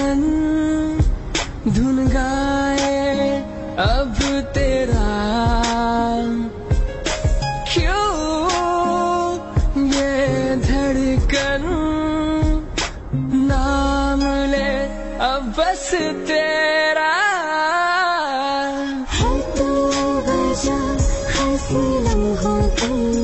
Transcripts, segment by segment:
धड़कन धुन गाए अब तेरा। क्यों ये धड़कन नाम ले, अब बस तेरा। है तो वजह हँसी लम्हों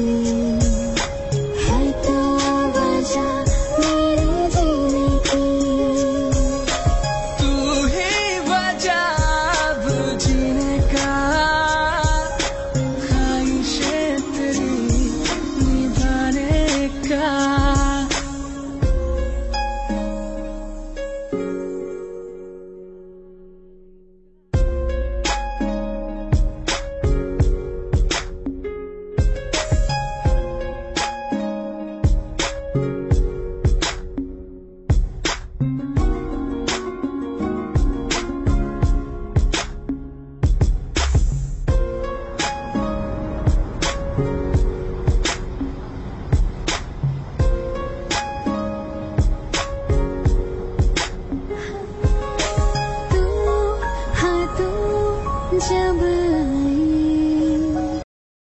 तू हाँ तू जब आए